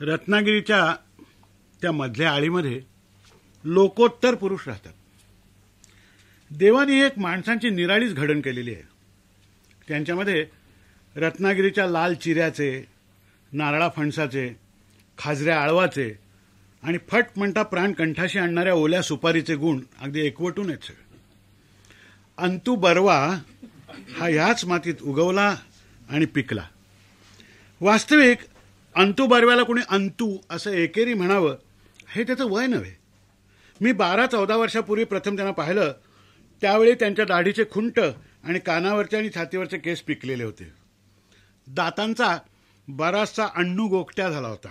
रत्नागिरीच्या त्या मधल्या आळीमध्ये लोकोत्तर पुरुष राहतात. देवाने एक माणसांची निराळीच घडण केलेली आहे. त्यांच्यामध्ये रत्नागिरीच्या लाल चिऱ्याचे नारळा फणसाचे खाजऱ्या आळवाचे आणि फट म्हणता प्राण कंठाशी आणणाऱ्या ओल्या सुपारीचे गुण अगदी एकवटून आहेत. सगळे अंतू बरवा हा ह्याच मातीत उगवला आणि पिकला. वास्तविक अंतू बर्व्याला कोणी अंतू असं एकेरी म्हणावं हे त्याचं वय नव्हे. मी बारा चौदा वर्षापूर्वी प्रथम त्यांना पाहिलं त्यावेळी त्यांच्या दाढीचे खुंट आणि कानावरचे आणि छातीवरचे केस पिकलेले होते. दातांचा बराचसा अण्णू गोकट्या झाला होता.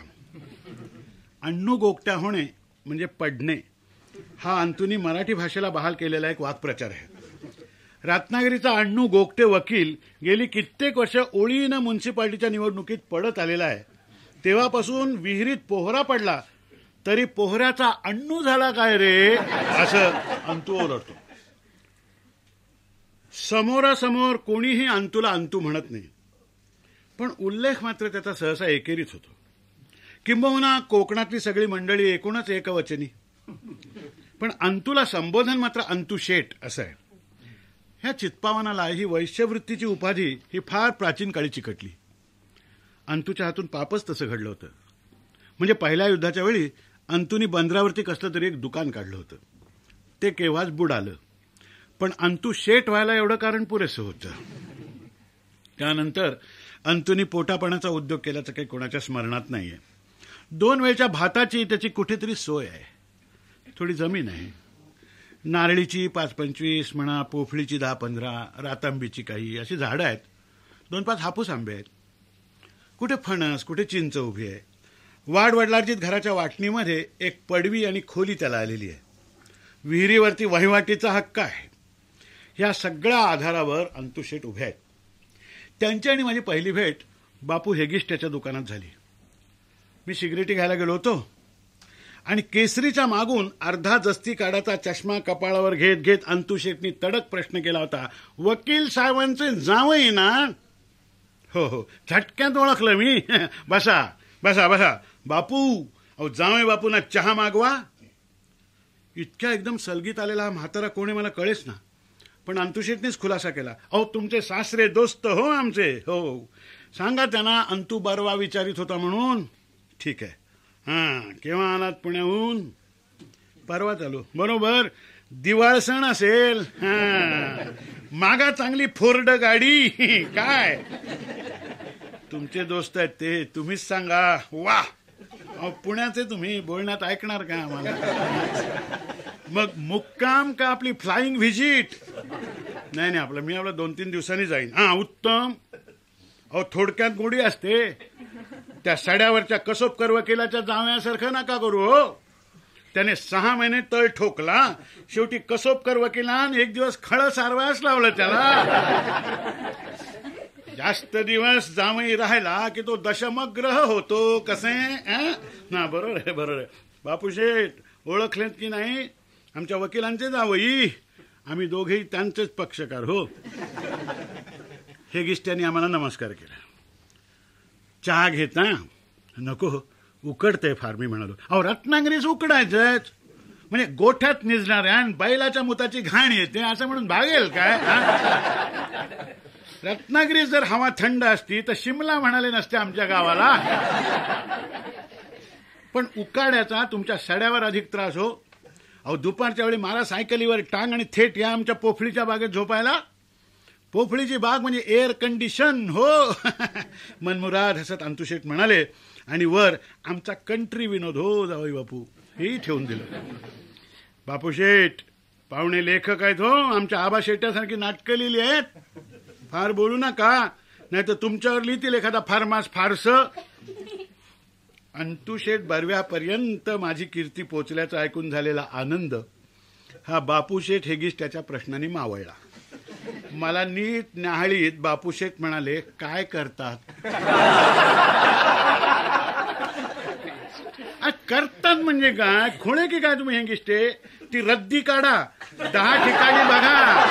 अण्णू गोकट्या होणे म्हणजे पडणे हा अंतुनी मराठी भाषेला बहाल केलेला एक वाक्प्रचार आहे. रत्नागिरीचा अण्णू गोगटे वकील गेली कित्येक वर्ष ओळीनं म्युन्सिपाल्टीच्या निवडणुकीत पडत आलेला आहे. तेव्हापासून विहिरीत पोहरा पडला तरी पोहऱ्याचा अण्णू झाला काय रे? असं अंतू ओरडतो. समोरासमोर कोणीही अंतूला अंतू म्हणत नाही. पण उल्लेख मात्र त्याचा सहसा एकेरीच होतो. किंबहुना कोकणातली सगळी मंडळी एकूणच एकवचनी. पण अंतूला संबोधन मात्र अंतू शेट असं आहे. ह्या चित्पावनाला ही वैश्यवृत्तीची उपाधी ही फार प्राचीन काळी चिकटली. अंतूच्या हातून पापच तसं घडलं होतं. म्हणजे पहिल्या युद्धाच्या वेळी अंतूनी बंदरावरती कसलं तरी एक दुकान काढलं होतं. ते केव्हाच बुडालं पण अंतू शेट व्हायला एवढं कारण पुरेसं होतं. त्यानंतर अंतुनी पोटापणाचा उद्योग केल्याचं काही कोणाच्या स्मरणात नाहीये. दोन वेळच्या भाताची त्याची कुठेतरी सोय आहे. थोडी जमीन आहे. नारळीची पाच पंचवीस म्हणा पोफळीची दहा पंधरा रातांबीची काही अशी झाडं आहेत. दोन पाच हापूस आंबे आहेत. कुठे फणस कुठे चिंच उभी आहे? वाडवडलार्जित घराच्या वाटणीमध्ये एक पडवी आणि खोली त्याला आलेली आहे. विहिरीवरती वहिवाटीचा हक्क आहे. ह्या सगळ्या आधारावर अंतुशेठ उभे आहेत. त्यांची आणि माझी पहिली भेट बापू हेगिस्ट्याच्या दुकानात झाली. मी सिगरेटी घ्यायला गेलो होतो. आणि केसरीच्या मागून अर्धा जस्ती काढाचा चष्मा कपाळावर घेत घेत अंतुशेठनी तडक प्रश्न केला होता. वकील साहेबांचे जावई ना? हो हो. झटक्यात ओळखलं मी. बसा बसा बसा. बापू अहो जावे बापूंना चहा मागवा. इतक्या एकदम सलगीत आलेला हा म्हातारा कोणी मला कळेच ना. पण अंतुशेठनीच खुलासा केला. अहो तुमचे सासरे दोस्त हो आमचे. हो. सांगा त्यांना अंतू बरवा विचारित होता म्हणून. ठीक आहे. हां केव्हा आलात पुण्याहून? परवा चालू. बरोबर. दिवाळ सण असेल. हां. मागा चांगली फोर्ड गाडी. काय? तुमचे दोस्त आहेत ते तुम्हीच सांगा. वा. अहो, पुण्याचे तुम्ही बोलण्यात ऐकणार का आम्हाला? मग मुक्काम का आपली फ्लाइंग व्हिजिट नाही नाही आपलं मी आपलं दोन तीन दिवसांनी जाईन. हा उत्तम. अहो थोडक्यात गोडी असते. त्या सड्यावरच्या कसोब वकिलाच्या जावण्यासारखं नका करू हो. त्याने सहा महिने तळ ठोकला. शेवटी कसोबकर वकिलान एक दिवस खळ सारवायच लावलं त्याला. जास्त दिवस जावई राहिला की तो दशमग्रह होतो. कसे? ना बरोबर आहे बरोबर आहे. बापूशेठ ओळखलेत की नाही? आमच्या वकिलांचे जावई आम्ही दोघेही त्यांचेच पक्षकार हो. हे गिष्ट्यांनी आम्हाला नमस्कार केला. चहा घेता नको. हो उकडते फार मी म्हणालो. अहो रत्नागिरीच उकडायचंच. म्हणजे गोठ्यात निजणाऱ्या आणि बैलाच्या मुताची घाण येते असं म्हणून भागेल काय रत्नागिरी जर हवा थंड असती तर शिमला म्हणाले नसते आमच्या गावाला. पण उकाड्याचा तुमच्या सड्यावर अधिक त्रास हो. अहो दुपारच्या वेळी मला सायकलीवर टांग आणि थेट या आमच्या पोफळीच्या बागेत झोपायला. पोफळीची बाग म्हणजे एअर कंडिशन हो. मनमुराद हसत अंतुशेठ म्हणाले आणि वर आमचा कंट्री विनोद. हो जावई बापू. हेही ठेवून दिलं. बापू शेठ पाहुणे लेखक आहेत हो. आमच्या आबा शेट्यासारखी नाटकं लिहिली आहेत. फार बोलू नका. नाही तर तुमच्यावर लिहितील एखादा फार्मास फारस. अंतुशेठ बरव्यापर्यंत माझी कीर्ती पोचल्याचं ऐकून झालेला आनंद हा बापूशेठ हेगीस त्याच्या प्रश्नाने मावळला. मला नीट न्याहाळीत बापूशेठ म्हणाले काय करतात? करतात म्हणजे काय? खुणे की काय तुम्ही हेंगिस्टे ती रद्दी काढा. दहा ठिकाणी बघा.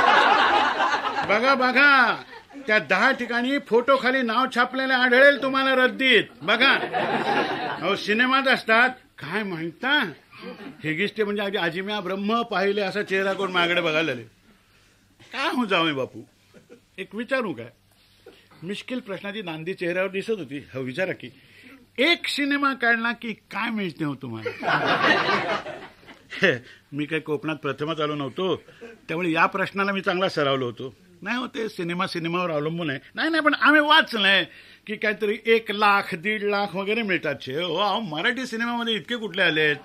बघा बघा. त्या दहा ठिकाणी फोटो खाली नाव छापलेले आढळेल तुम्हाला रद्दीत. बघा. अहो सिनेमात असतात. काय म्हणता? हेगिस्टे म्हणजे अगदी आजिम्या ब्रह्म पाहिले असा चेहरा कोण मागडे बघायला काय हो जाऊ बापू? एक विचारू काय? मिश्किल प्रश्नाची नांदी चेहऱ्यावर दिसत होती. हो विचारा की. एक सिनेमा काढला की काय मिळते हो तुम्हाला? मी काही कोकणात प्रथमच आलो नव्हतो. त्यामुळे या प्रश्नाला मी चांगला सरावलो होतो. नाही होते सिनेमा सिनेमावर अवलंबून आहे. नाही नाही पण आम्ही वाचलंय की काहीतरी एक लाख दीड लाख वगैरे मिळतात छे हो अहो मराठी सिनेमामध्ये इतके कुठले आलेत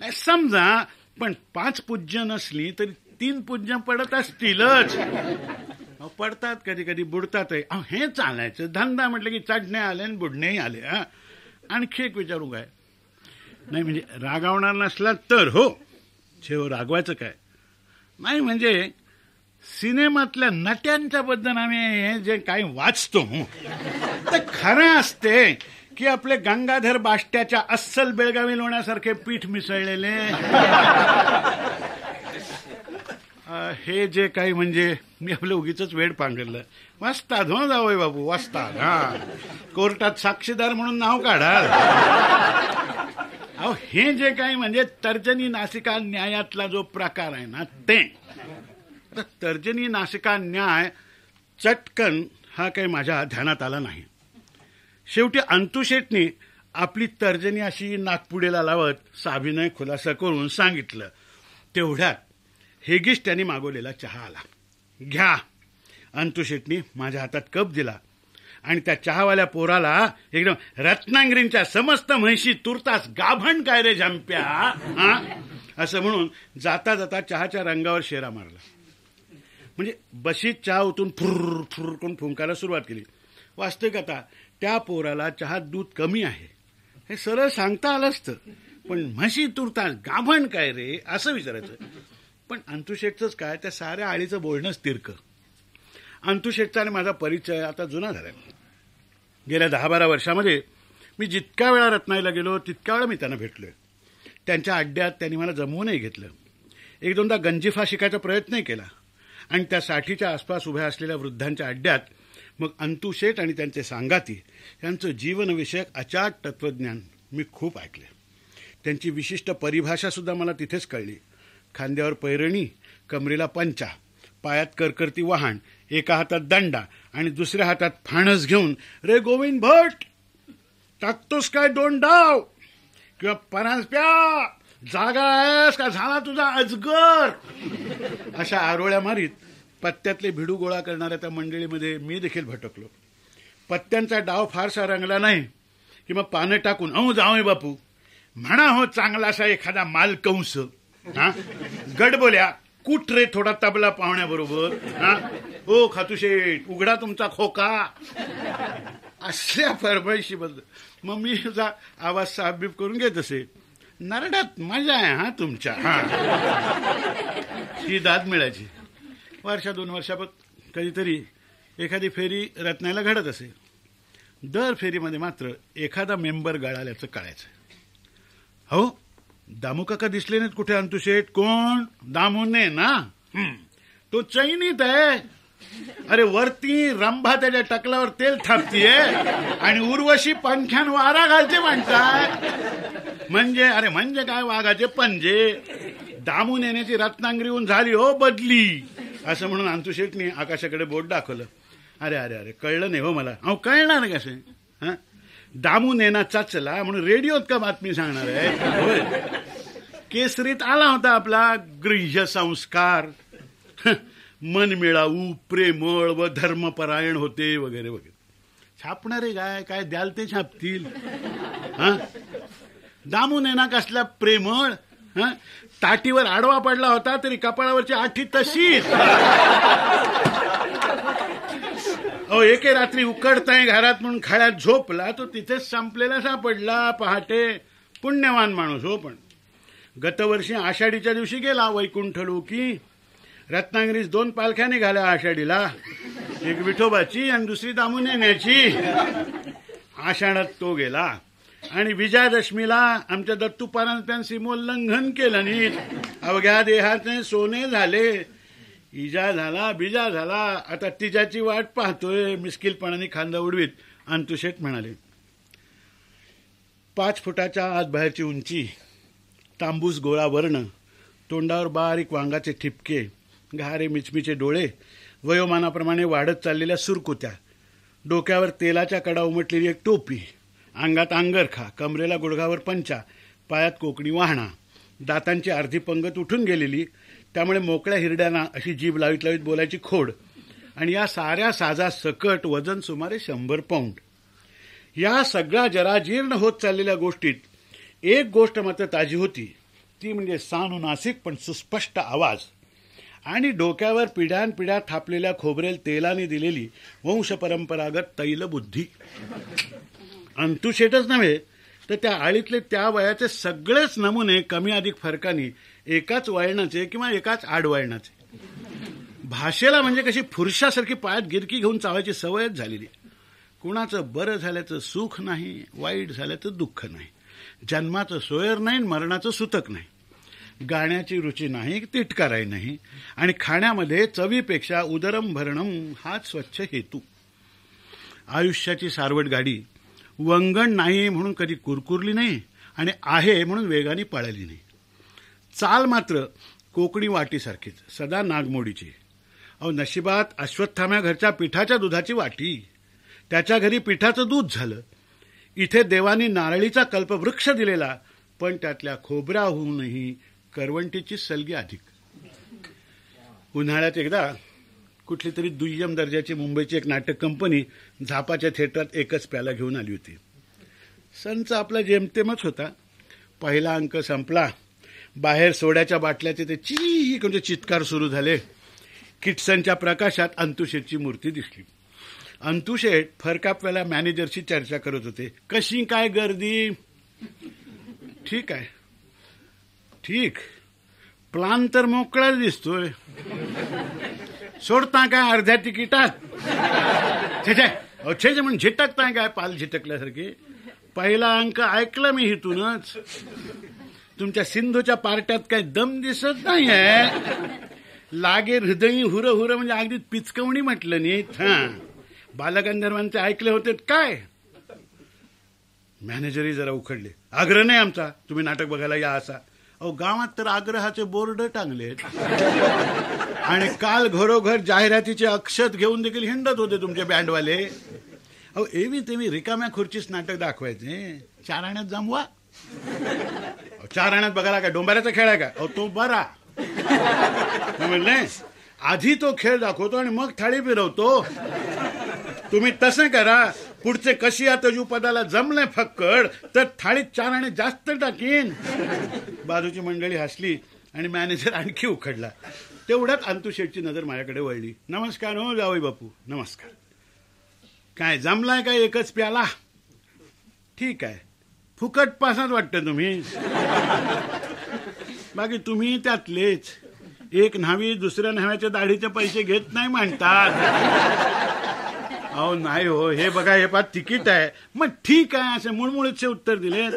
नाही समजा पण पाच पूज्य नसली तरी तीन पूज्य पडत असतीलच. अहो, पडतात कधी कधी बुडतात हे चालायचं. धंदा म्हटलं की चढणे आले आणि बुडणेही आले हा. आणखी एक विचारू काय? नाही म्हणजे रागावणार नसला तर हो. छे हो रागवायचं काय? नाही म्हणजे सिनेमातल्या नट्यांच्या बद्दल आम्ही हे जे काही वाचतो हो, ते खरं असते की आपले गंगाधर बाष्ट्याच्या अस्सल बेळगावी लोण्यासारखे पीठ मिसळलेले. हे जे काही म्हणजे मी आपलं उगीच वेळ पांघरलं. वाचतात हो जावय बाबू वाचतात हा. कोर्टात साक्षीदार म्हणून नाव काढा. अहो हे जे काही म्हणजे तर्जनी नासिका न्यायातला जो प्रकार आहे ना ते. तर तर्जनी नासिका न्याय चटकन हा काही माझ्या ध्यानात आला नाही. शेवटी अंतुशेटने आपली तर्जनी अशी नागपुडीला लावत साभिनय खुलासा करून सांगितलं. तेवढ्यात हेगिस्ट त्यांनी मागवलेला चहा आला. घ्या. अंतुशेटनी माझ्या हातात कप दिला आणि त्या चहावाल्या पोराला एकदम रत्नागिरींच्या समस्त म्हैशी तुरतास गाभण काय रे झांप्या हा? असं म्हणून जाता जाता चहाच्या रंगावर शेरा मारला. म्हणजे बशीत चहा उतून फुर फुर करून फुंकायला सुरुवात केली. वास्तविक आता त्या पोराला चहात दूध कमी आहे. हे सरळ सांगता आलं असतं. पण म्हशी तुरतास गाभण काय रे? असं विचारायचं. पण अंतुशेठचंच काय? त्या साऱ्या आळीचं बोलणंच तिरकं अंतुशेठचा आणि माझा परिचय आता जुना झाला गेल्या दहा बारा वर्षामध्ये मी जितक्या वेळा रत्नाईला गेलो तितक्या वेळा मी त्यांना भेटलोय. त्यांच्या अड्ड्यात त्यांनी मला जमवूनही घेतलं. एक दोनदा गंजिफा शिकायचा प्रयत्नही केला. आणि त्या साठीच्या आसपास उभ्या असलेल्या वृद्धांच्या अड्ड्यात मग अंतुशेठ आणि त्यांचे सांगाती यांचं जीवनविषयक अचाट तत्वज्ञान मी खूप ऐकले त्यांची विशिष्ट परिभाषा सुद्धा मला तिथेच कळली. खांद्यावर पैरणी कमरेला पंचा पायात करकरती वाहन एका हातात दंडा आणि दुसऱ्या हातात फाणस घेऊन रे गोविंद भट टाकतोस काय दोन डाव? किंवा परांज प्या जागा आहेस का? झाला तुझा अजगर. अशा आरोळ्या मारीत पत्त्यातले भिडू गोळा करणाऱ्या त्या मंडळीमध्ये मी देखील भटकलो. पत्त्यांचा डाव फारसा रंगला नाही की मग पानं टाकून अहो जाऊ बापू म्हणा हो चांगलासा एखादा मालकंस. हा? गड बोल्या कुठ रे थोडा तबला पाहुण्याबरोबर? हा? हो, ओ खातुशेठ उघडा तुमचा खोका. असल्या फरमाईशी बद्दल मग मी तुझा आवाज साबीब करून घेत असे. नरडात मजा आहे हा तुमच्या. हा. ही दाद मिळायची. वर्षा दोन वर्षापत कधीतरी एखादी फेरी रत्नायला घडत असे. दर फेरीमध्ये मात्र एखादा मेंबर गळाल्याचं कळायचं. हो दामू काका दिसले नाहीत कुठे अंतुशेठ कोण? दामूने ना. तो चैनीत आहे. अरे वरती रंभा त्याच्या टकलावर तेल थापतीये आणि उर्वशी पंख्यान वारा घालते म्हणतात म्हणजे अरे म्हणजे काय वाघाचे पंजे? दामून येण्याची रत्नांगरीहून झाली हो बदली. असं म्हणून अंतुशेठनी आकाशाकडे बोट दाखवलं. अरे अरे अरे कळलं नाही हो मला. अहो कळणार कसे? हं? दामू नेना चाचला म्हणून रेडिओत का बातमी सांगणार आहे? केसरीत आला होता आपला गृह्य संस्कार मन मिळावू प्रेमळ व धर्मपरायण होते वगैरे वगैरे. छापणारे काय? काय द्याल ते छापतील. हा? दामू नेना कसला प्रेमळ ताटीवर आडवा पडला होता तरी कपाळावरची आठी तशीच. अहो एके रात्री उकडताय घरात म्हणून खाळ्यात झोपला तो तिथेच संपलेला सापडला. पहाटे पुण्यवान माणूस हो पण. गतवर्षी आषाढीच्या दिवशी गेला वैकुंठ लोकी. रत्नागिरीस दोन पालख्या निघाल्या आषाढीला. एक विठोबाची आणि दुसरी दामुनेण्याची आषाढात तो गेला. आणि विजयादशमीला आमच्या दत्तू परांजप्यान सीमोल्लंघन केलं नीट. अवघ्या देहाचे सोने झाले. इजा झाला बिजा झाला आता तिजाची वाट पाहतोय मिस्किलपणाने खांदा उडवीत. अंतुशेठ म्हणाले पाच फुटाच्या आत बाहेरची उंची तांबूस गोळा वर्ण तोंडावर बारीक वांगाचे ठिपके घारे मिचमिचे डोळे वयोमानाप्रमाणे वाढत चाललेल्या सुरकुत्या डोक्यावर तेलाच्या कडा उमटलेली एक टोपी अंगात अंगरखा कमरेला गुडघावर पंचा पायात कोकणी वाहणा दातांची अर्धी पंगत उठून गेलेली त्यामुळे मोकळ्या हिरड्यांना अशी जीभ लावीत लावीत बोलायची खोड. आणि या साऱ्या साजा सकट वजन सुमारे शंभर पाऊंड या सगळ्या जराजीर्ण होत चाललेल्या गोष्टीत एक गोष्ट मात्र ताजी होती. ती म्हणजे सानुनासिक पण सुस्पष्ट आवाज. आणि डोक्यावर पिढ्यानपिढ्या थापलेल्या खोबरेल तेलाने दिलेली वंशपरंपरागत तैलबुद्धी अंतुशेटच नव्हे तर त्या आळीतले त्या वयाचे सगळेच नमुने कमी अधिक फरकाने एकाच वळणाचे किंवा एकाच आडवळणाचे भाषेला म्हणजे कशी फुरशासारखी पायात गिरकी घेऊन चावायची सवयच झालेली कुणाचं बरं झाल्याचं सुख नाही वाईट झाल्याचं दुःख नाही. जन्माचं सोयर नाही मरणाचं सुतक नाही. गाण्याची रुची नाही तिटकाराही नाही. आणि खाण्यामध्ये चवीपेक्षा उदरम भरणम हाच स्वच्छ हेतू. आयुष्याची सारवट गाडी वंगण नाही म्हणून कधी कुरकुरली नाही आणि आहे म्हणून वेगाने पळाली नाही. चाल मात्र कोकणी वाटीसारखीच सदा नागमोडीची. अहो नशिबात अश्वत्थाम्या घरच्या पिठाच्या दुधाची वाटी. त्याच्या घरी पिठाचं दूध झालं. इथे देवानी नारळीचा कल्पवृक्ष दिलेला पण त्यातल्या खोबऱ्याहूनही करवंटीची सलगी अधिक. उन्हाळ्यात एकदा कुठली तरी दुय्यम दर्जाची मुंबईची एक नाटक कंपनी झापाच्या थिएटरात एकच प्याला घेऊन आली होती. संच आपला जेमतेमच होता. पहिला अंक संपला. बाहेर सोड्याच्या बाटल्याचे ते ची म्हणजे चित्कार सुरू झाले. किटसनच्या प्रकाशात अंतुशेठची मूर्ती दिसली. अंतुशेठ फरकापव्याला मॅनेजरशी चर्चा करत होते. कशी काय गर्दी? ठीक आहे. ठीक. प्लान तर मोकळाच दिसतोय. सोडता काय अर्ध्या तिकिटात? छे छे. म्हणून झिटकताय काय? पाल झिटकल्यासारखी. पहिला अंक ऐकला मी इथूनच. तुमच्या सिंधूच्या पार्ट्यात काही दम दिसत नाही लागे हृदयी हुर हुर म्हणजे अगदी पिचकवणी म्हटलं नाही हा. बालगंधर्वांचे ऐकले होते काय? मॅनेजरही जरा उखडले. आग्रह नाही आमचा. तुम्ही नाटक बघायला या असा. अहो गावात तर आग्रहाचे बोर्ड टांगलेत. आणि काल घरोघर जाहिरातीचे अक्षत घेऊन देखील हिंडत होते तुमचे बँडवाले. अहो एवी तेवी रिकाम्या खुर्चीस नाटक दाखवायचे. चार आण्यात जमवा चार आण्यात बघायला काय? डोंबाऱ्याचा खेळ आहे का अहो तो बरा. म्हणले आधी तो खेळ दाखवतो आणि मग थाळी फिरवतो. तुम्ही तसं करा. पुढचे कशी या पदाला जमले फक्कड तर थाळीत चार आणि जास्त टाकीन. बाजूची मंडळी हसली आणि मॅनेजर आणखी उखडला. तेवढ्यात अंतुशेठची नजर माझ्याकडे वळली. नमस्कार हो जावई बापू. नमस्कार. काय जमलाय काय एकच प्याला? ठीक आहे. फुकट पासात वाटतं तुम्ही. बाकी तुम्ही त्यातलेच. एक न्हावी दुसऱ्या न्हाव्याच्या दाढीचे पैसे घेत नाही म्हणतात. अहो नाही हो हे बघा हे पा तिकीट आहे. मग ठीक आहे असे मुळमुळीचे उत्तर दिलेत.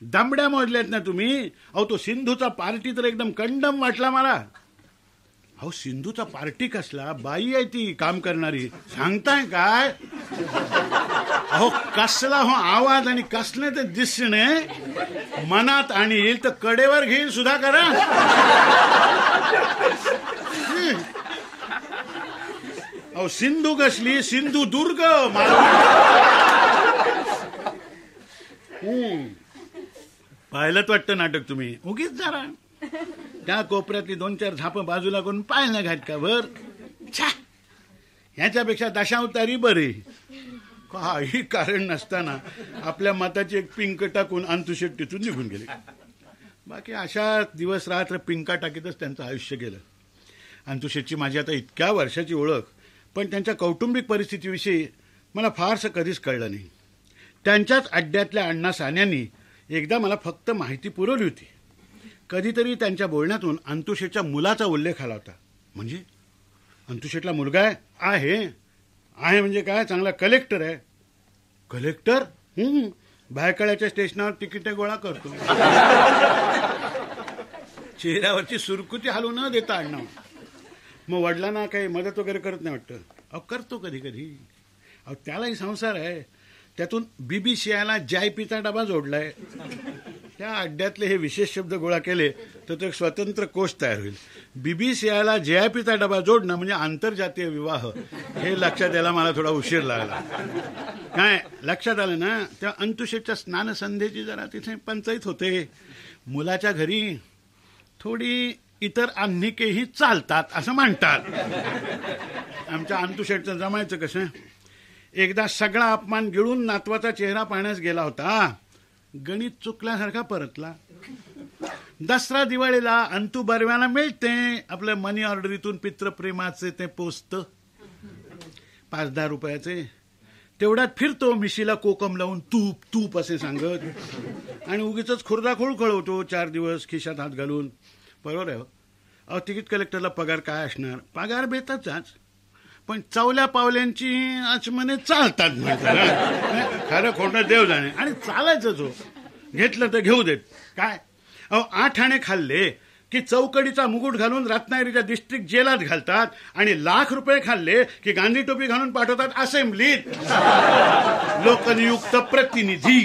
दांबड्या मोडल्यात ना तुम्ही? अहो तो सिंधूचा पार्टी तर एकदम कंडम वाटला मला. अहो सिंधूचा पार्टी कसला? बाई आहे ती काम करणारी. सांगताय काय? अहो कसला हो आवाज आणि कसले ते दिसणे मनात आणि येईल तर कडेवर घेईल सुद्धा करा अहो सिंधू कसली? सिंधू दुर्ग पाहिलंच वाटतं नाटक तुम्ही. उगीच जरा. त्या कोपऱ्यातली दोन चार झाप बाजूला करून पाहिलं घात का भर? ह्याच्यापेक्षा दशावतारी बरे. काही कारण नसताना आपल्या मताची एक पिंक टाकून अंतुशेट तिथून निघून गेले. बाकी अशा दिवस रात्र पिंका टाकीतच त्यांचं आयुष्य गेलं. अंतुशेटची माझी आता इतक्या वर्षाची ओळख पण त्यांच्या कौटुंबिक परिस्थितीविषयी मला फारसं कधीच कळलं नाही. त्यांच्याच अड्ड्यातल्या अण्णा सान्यांनी एकदा मला फक्त माहिती पुरवली होती. कधीतरी त्यांच्या बोलण्यातून अंतुशेटच्या मुलाचा उल्लेख आला होता. म्हणजे? अंतुशेटला मुलगा आहे. आहे म्हणजे काय? चांगला कलेक्टर आहे. कलेक्टर बायकळ्याच्या स्टेशनावर तिकीट गोळा करतो. चेहऱ्यावरची सुरकुती हलू न देता अण्णा मग वडिलांना काही मदत वगैरे करत नाही वाटतं? अहो करतो कधी कधी अहो त्यालाही संसार आहे. त्यातून बीबीसीआयला जाय पिता डबा जोडलाय. त्या अड्ड्यातले हे विशेष शब्द गोळा केले तर तो एक स्वतंत्र कोष तयार होईल. बीबीसीआयला जेआयपीचा डबा जोडणं म्हणजे आंतरजातीय विवाह. हे लक्षात यायला मला थोडा उशीर लागला. काय? लक्षात आलं ना? त्या अंतुशेच्या स्नानसंध्येची जरा तिथे पंचायत होते. मुलाच्या घरी थोडी इतर आन्हिकेही चालतात असं म्हणतात. आमच्या अंतुशेटचं जमायचं कसं? एकदा सगळा अपमान गिळून नातवाचा चेहरा पाहण्यास गेला होता. गणित चुकल्यासारखा परतला. दसरा दिवाळीला अंतू बरव्याला मिळते. आपल्या मनी ऑर्डरीतून पित्रप्रेमाचे ते पोचत पाच दहा रुपयाचे. तेवढ्यात फिरतो मिशीला कोकम लावून तूप तूप असे सांगत. आणि उगीच खुर्दा खोळखळवतो चार दिवस खिशात हात घालून. बरोबर आहे हो? अहो तिकीट कलेक्टरला पगार काय असणार? पगार बेताचाच. पण चवल्या पावल्यांची आचमने चालतात म्हणतात. खरं खोटं देव जाणे. आणि चालायचं जो. घेतलं तर घेऊ देत. काय? अहो आठ आणे खाल्ले की चौकडीचा मुकुट घालून रत्नागिरीच्या डिस्ट्रिक्ट जेलात घालतात आणि लाख रुपये खाल्ले की गांधी टोपी घालून पाठवतात असेंब्लीत लोकनियुक्त प्रतिनिधी.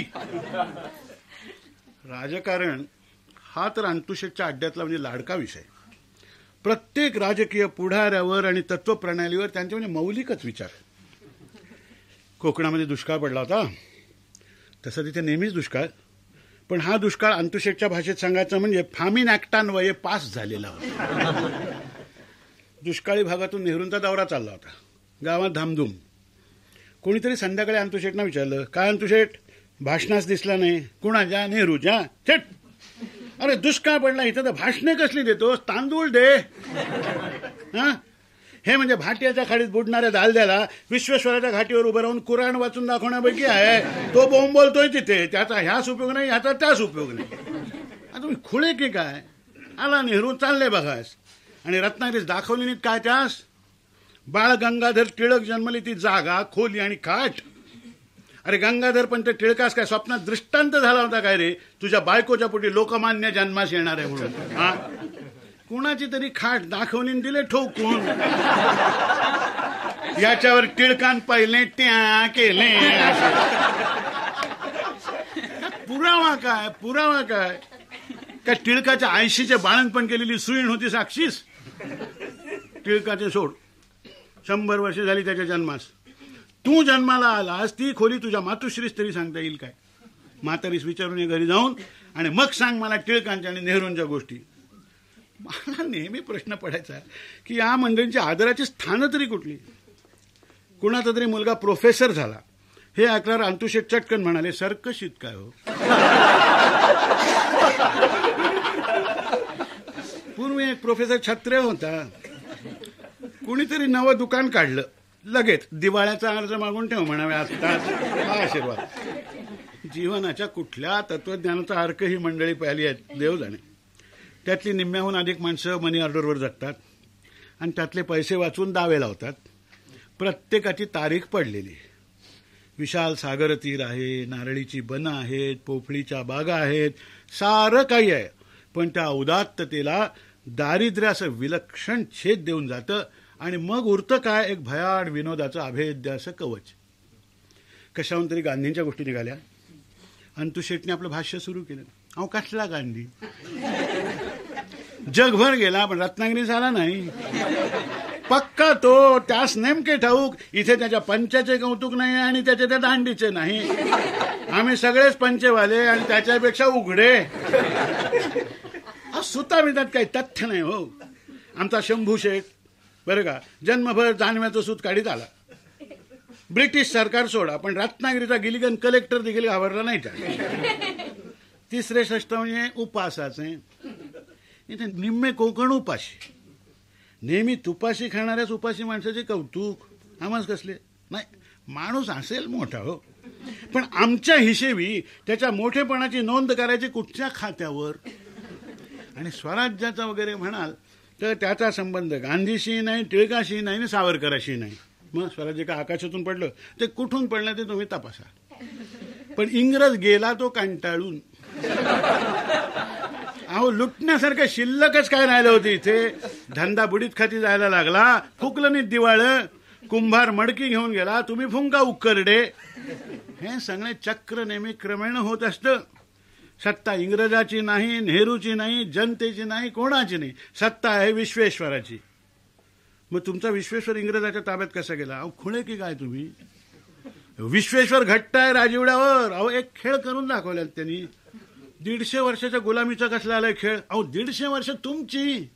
राजकारण हा तर अंतुशेटच्या अड्ड्यातला म्हणजे लाडका विषय. प्रत्येक राजकीय पुढाऱ्यावर आणि तत्वप्रणालीवर त्यांचे म्हणजे मौलिकच विचार कोकणामध्ये दुष्काळ पडला होता. तसं तिथे नेहमीच दुष्काळ. पण हा दुष्काळ अंतुशेटच्या भाषेत सांगायचं म्हणजे फामिन ऍक्टान्वये पास झालेला होता. दुष्काळी भागातून नेहरूंचा दौरा चालला होता. गावात धामधूम. कोणीतरी संध्याकाळी अंतुशेटना विचारलं काय अंतुशेट? भाषणास दिसला नाही. कुणाच्या नेहरूच्या थेट. अरे दुष्काळ पडला. इथं तर भाषणे कसली देतोस? तांदूळ दे. हा? हे म्हणजे भाटियाच्या खाडीत बुडणाऱ्या दालद्याला विश्वेश्वराच्या घाटीवर उभं राहून कुराण वाचून दाखवण्यापैकी आहे. तो बोंब बोलतोय तिथे. त्याचा ह्याच उपयोग नाही ह्याचा त्याच उपयोग नाही. आता तुम्ही खुळे की काय? आला नेहरू चालले बघास आणि रत्नागिरीस दाखवली नाहीत काय त्यास? बाळ गंगाधर टिळक जन्मली ती जागा खोली आणि खाट. अरे गंगाधर पण ते टिळकास काय स्वप्नात दृष्टांत झाला होता काय रे? तुझ्या बायकोच्या पोटी लोकमान्य जन्मास येणार आहे म्हणून. हा? कुणाची तरी खाट दाखवली आणि दिले ठोकून. याच्यावर टिळकान पहिले त्या केले. पुरावा काय पुरावा काय? काय टिळकाच्या आयशीचे बाळणपण केलेली सुईण होती साक्षीस. टिळकाचे सोड. शंभर वर्ष झाली त्याच्या जन्मास. तू जन्माला आलास ती खोली तुझ्या मातुश्रीस तरी सांगता येईल काय? म्हातारीस विचारून ये घरी जाऊन आणि मग सांग मला टिळकांच्या आणि नेहरूंच्या गोष्टी. मला नेहमी प्रश्न पडायचा की या मंडळींची आदराची स्थानं तरी कुठली? कुणाचा तरी मुलगा प्रोफेसर झाला. हे ऐकल्यावर अंतुशेट चटकन म्हणाले सरकशीत काय हो? पूर्वी एक प्रोफेसर छत्रे होता. कुणीतरी नवं दुकान काढलं. लगेच दिवाळ्याचा अर्ज मागून ठेव म्हणावे आजकाल हा आशीर्वाद. जीवनाच्या कुठल्या तत्वज्ञानाचा अर्क ही मंडळी पाहिली आहेत देव जाणे त्यातली निम्म्याहून अधिक माणसं मनी ऑर्डरवर जगतात आणि त्यातले पैसे वाचून दावे लावतात. प्रत्येकाची तारीख पडलेली. विशाल सागरतीर आहे नारळीची बनं आहेत पोफळीच्या बागा आहेत सारं काही आहे. पण त्या उदात्ततेला दारिद्र्याचं विलक्षण छेद देऊन जातं आणि मग उरतं काय? एक भयाड विनोदाचं अभेद्य असं कवच. कशाहून तरी गांधींच्या गोष्टी निघाल्या. अंतुशेटने आपलं भाष्य सुरू केलं. अहो कसला गांधी? जगभर गेला पण रत्नागिरी झाला नाही. पक्का तो त्यास नेमके ठाऊक इथे त्याच्या पंचाचे कौतुक नाही आणि त्याचे त्या दांडीचे नाही. आम्ही सगळेच पंचेवाले आणि त्याच्यापेक्षा उघडे. सुता त्यात काही तथ्य नाही हो. आमचा शंभू शेठ बरं का जन्मभर जाणव्याचं सूत काढीत आला. ब्रिटिश सरकार सोडा पण रत्नागिरीचा गिलिगन कलेक्टर देखील घाबरला नाही त्या तिसरे षष्ट म्हणजे उपासाचे. इथे निम्मे कोकण उपाशी. नेहमी तुपाशी खाणाऱ्याच उपाशी माणसाचे कौतुक. आम्हाच कसले? नाही माणूस असेल मोठा हो. पण आमच्या हिशेबी त्याच्या मोठेपणाची नोंद करायची कुठच्या खात्यावर? आणि स्वराज्याचा वगैरे म्हणाल तर त्याचा संबंध गांधीशी नाही टिळकाशी नाही आणि सावरकराशी नाही. मग स्वराज्य का आकाशातून पडलं? ते कुठून पडलं ते तुम्ही तपासा. पण इंग्रज गेला तो कंटाळून. अहो लुटण्यासारखं शिल्लकच काय राहिलं होती इथे? धंदा बुडीत खाती जायला लागला फुकलं नाही दिवाळ कुंभार मडकी घेऊन गेला तुम्ही फुंका उकरडे हे सगळे चक्र नेहमी क्रमेण होत असतं. सत्ता इंग्रजाची नाही नेहरूची नाही जनतेची नाही कोणाची नाही. सत्ता आहे विश्वेश्वराची. मग तुमचा विश्वेश्वर इंग्रजाच्या ताब्यात कसा गेला? अहो खुळे की काय तुम्ही? विश्वेश्वर घट्ट आहे राजीवड्यावर. अहो एक खेळ करून दाखवल्यात त्यांनी. दीडशे वर्षाच्या गुलामीचा कसला आलाय खेळ? अहो दीडशे वर्ष तुमची.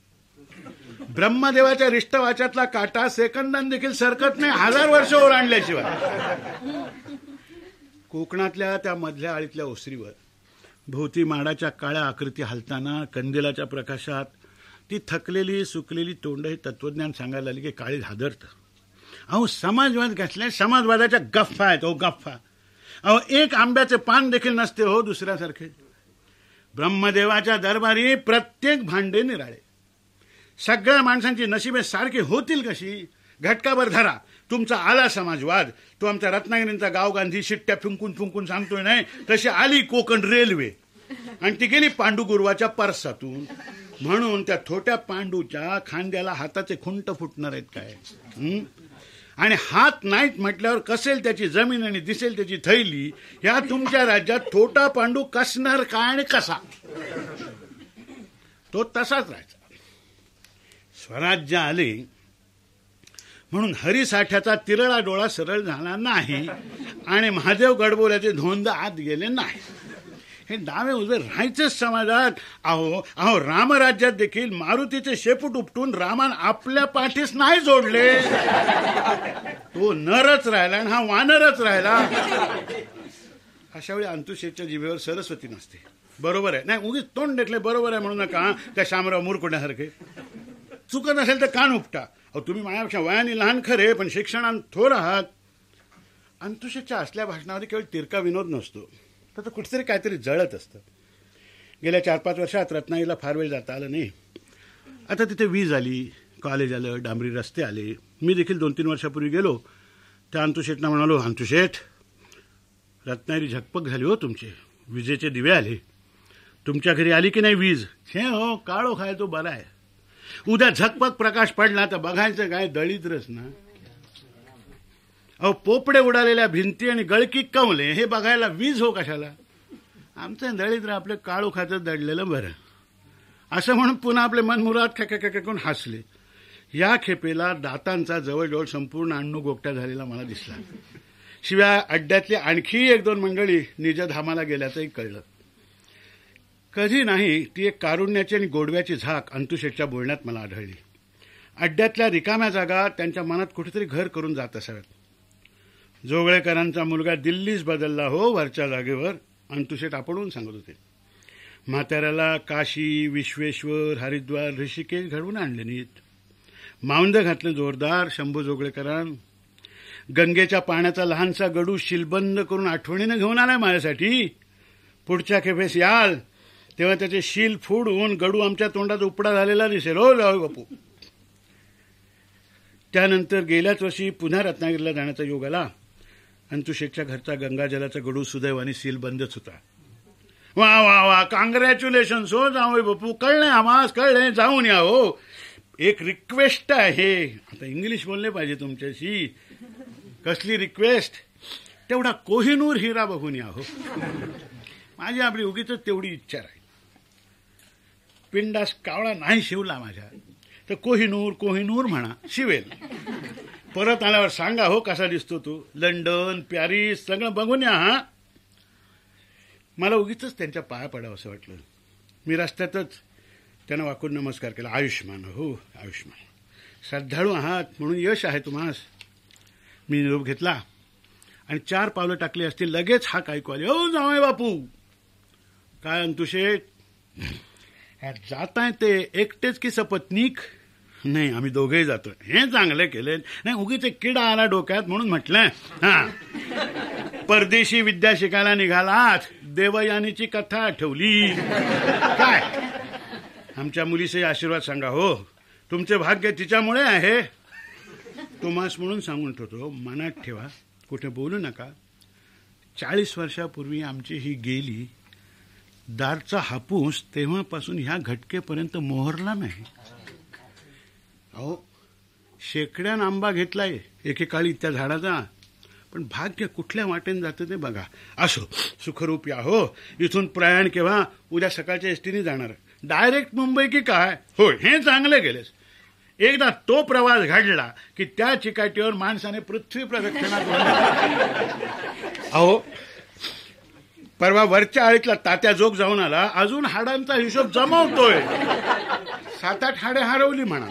ब्रह्मदेवाच्या रिष्टवाच्यातला काटा सेकंदान देखील सरकत नाही हजार वर्ष ओलांडल्याशिवाय कोकणातल्या त्या मधल्या आळीतल्या ओसरीवर भोवती माडाच्या काळ्या आकृती हलताना कंदिलाच्या प्रकाशात ती थकलेली सुकलेली तोंड हे तत्वज्ञान सांगायला आली की काळी हादरतं. अहो समाजवाद कसल्या समाजवादाच्या गफ्फा आहेत हो गफ्फा अहो एक आंब्याचे पान देखील नसते हो दुसऱ्यासारखे. ब्रह्मदेवाच्या दरबारी प्रत्येक भांडे निराळे. सगळ्या माणसांची नशिबे सारखी होतील कशी? घटकाभर धरा. तुमचा आला समाजवाद. तो आमच्या रत्नागिरींचा गाव गांधी शिट्ट्या फुंकून फुंकून सांगतोय नाही तशी आली कोकण रेल्वे. आणि ती गेली पांडुगुरुवाच्या परसातून. म्हणून त्या थोट्या पांडूच्या खांद्याला हाताचे खुंट फुटणार आहेत काय? आणि हात नाहीत म्हटल्यावर कसेल त्याची जमीन आणि दिसेल त्याची थैली ह्या तुमच्या राज्यात थोटा पांडू कसणार काय आणि कसा? तो तसाच राहायचा. स्वराज्य आले म्हणून हरिसाठ्याचा तिरळा डोळा सरळ झाला नाही आणि महादेव गडबोल्याचे धोंद आत गेले नाही. हे डावे उजवे राहायचेच समाजात. अहो अहो रामराज्यात देखील मारुतीचे शेपूट उपटून रामान आपल्या पाठीस नाही जोडले. तो नरच राहिला आणि हा वानरच राहिला. अशा वेळी अंतुशेच्या जिभेवर सरस्वती नसते. बरोबर आहे. नाही उगीच तोंड देखले बरोबर आहे म्हणू नका त्या शामराव मुरकुण्यासारखे चुकत असेल तर कान उपटा. अहो तुम्ही माझ्यापेक्षा वयाने लहान खरे पण शिक्षणात थोर आहात. अंतुशेच्या असल्या भाषणावर केवळ तिरका विनोद नसतो. तर कुठेतरी काहीतरी जळत असतं. गेल्या चार पाच वर्षात रत्नागिरीला फार वेळ जाता आलं नाही. आता तिथे वीज आली कॉलेज आलं डांबरी रस्ते आले. मी देखील दोन तीन वर्षापूर्वी गेलो. त्या अंतुशेठना म्हणालो अंतुशेठ रत्नागिरी झकपक झाली हो तुमचे. विजेचे दिवे आले. तुमच्या घरी आली की नाही वीज? हे हो काळो खाय तो बरा आहे. उद्या झकपक प्रकाश पडला तर बघायचं काय दळिद्रच ना. अहो पोपडे उडालेल्या भिंती आणि गळकी कवले हे बघायला वीज हो कशाला? आमचं दळिद्र आपलं काळू खातं दडलेलं बरं. असं म्हणून पुन्हा आपले मनमुराद करून हसले. या खेपेला दातांचा जवळजवळ संपूर्ण अण्णू गोगट्या झालेला मला दिसला. शिवाय अड्ड्यातली आणखी एक दोन मंडळी निजधामाला गेल्याचंही कळलं. कधी नाही ती एक कारुण्याची आणि गोडव्याची झाक अंतुशेटच्या बोलण्यात मला आढळली. अड्ड्यातल्या रिकाम्या जागा त्यांच्या मनात कुठेतरी घर करून जात असाव्यात. जोगळेकरांचा मुलगा दिल्लीच बदलला हो वरच्या जागेवर अंतुशेट आपणहून सांगत होते. म्हाताऱ्याला काशी विश्वेश्वर हरिद्वार ऋषिकेश घडवून आणले नीत मावंद घातलं जोरदार शंभू जोगळेकरां गंगेच्या पाण्याचा लहानसा गडू शिलबंद करून आठवणीनं घेऊन आलाय माझ्यासाठी. पुढच्या खेपेस याल तेव्हा त्याचे शील फोडून गडू आमच्या तोंडात उपडा झालेला दिसेल. हो जाऊ बापू. त्यानंतर गेल्याच वर्षी पुन्हा रत्नागिरीला जाण्याचा योग आला. अंतुशेखच्या घरचा गंगाजलाचा गडू सुदैवाने सील बंदच होता. वा वा वा कॉंग्रॅच्युलेशन हो जाऊ बापू. कळले आम्हास कळले जाऊन या हो. एक रिक्वेस्ट आहे. आता इंग्लिश बोलले पाहिजे तुमच्याशी. कसली रिक्वेस्ट तेवढा कोहिनूर हिरा बघून या हो. माझी आपली उगीच तेवढी इच्छा राहील. पिंडास कावळा नाही शिवला माझ्या. तर कोहिनूर कोहिनूर म्हणा शिवेल. परत आल्यावर सांगा हो कसा दिसतो तू? लंडन पॅरिस सगळं बघून या हा? मला उगीच त्यांच्या पाया पडावं असं वाटलं. मी रस्त्यातच त्यांना वाकून नमस्कार केला. आयुष्मान हो आयुष्मान श्रद्धाळू आहात म्हणून यश आहे तुम्हास. मी निरोप घेतला आणि चार पावलं टाकली असतील लगेच हा ऐकू आले हो जावय बापू. काय अंतुशेठ? जाताय ते एकटेच की सपत्नीक? नाही आम्ही दोघेही जातो हे चांगले केले. नाही उगीच एक किडा आला डोक्यात म्हणून म्हटलं. हा. परदेशी विद्या शिकायला निघालात. देवयानीची कथा आठवली काय? आमच्या मुलीचे आशीर्वाद सांगा हो. तुमचे भाग्य तिच्यामुळे आहे. तुम्हास म्हणून सांगून ठेवतो. मनात ठेवा. कुठे बोलू नका. चाळीस वर्षापूर्वी आमची ही गेली. दारचा हापूस तेव्हापासून ह्या घटकेपर्यंत मोहरला नाही. अहो शेकड्यान आंबा घेतलाय एकेकाळी त्या झाडाचा. पण भाग्य कुठल्या वाटेने जातं ते बघा. असो सुखरूप या हो इथून प्रयाण केव्हा उद्या सकाळच्या एसटीने जाणार. डायरेक्ट मुंबई की काय? होय हे चांगले गेलेस. एकदा तो प्रवास घडला की त्या चिकाटीवर माणसाने पृथ्वी प्रदक्षिणा अहो परवा वरच्या आळीतला तात्या जोग जाऊन आला अजून हाडांचा हिशोब जमवतोय. सात आठ हाडे हरवली म्हणा.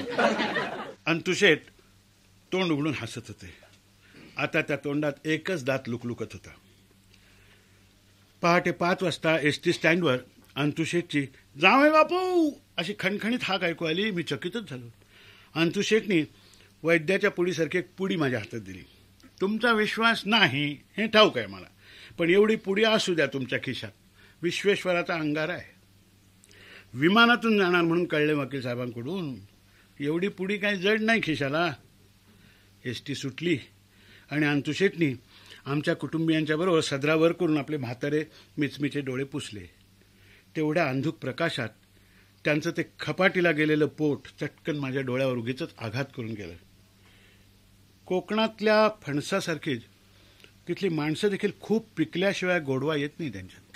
अंतुशेठ तोंड उघडून हसत होते. आता त्या तोंडात एकच दात लुकलुकत होता. पहाटे पाच वाजता एस टी स्टँडवर अंतुशेठची जावे बापू! अशी खणखणीत हाक ऐकू आली मी चकितच झालो. अंतुशेठनी वैद्याच्या पुडीसारखी एक पुडी माझ्या हातात दिली. तुमचा विश्वास नाही हे ठाऊक आहे मला पण एवढी पुडी असू द्या तुमच्या खिशात. विश्वेश्वराचा अंगार आहे. विमानातून जाणार म्हणून कळले वकील साहेबांकडून. एवढी पुडी काही जड नाही खिशाला. एस टी सुटली. आणि अंतुशेठनी आमच्या कुटुंबियांच्या बरोबर सदरावर करून आपले म्हातारे मिचमिचे डोळे पुसले. तेवढ्या अंधुक प्रकाशात त्यांचं ते खपाटीला गेलेलं पोट चटकन माझ्या डोळ्यावर उगीच आघात करून गेलं. कोकणातल्या फणसासारखीच तिथली माणसं देखील खूप पिकल्याशिवाय गोडवा येत नाही त्यांच्यात.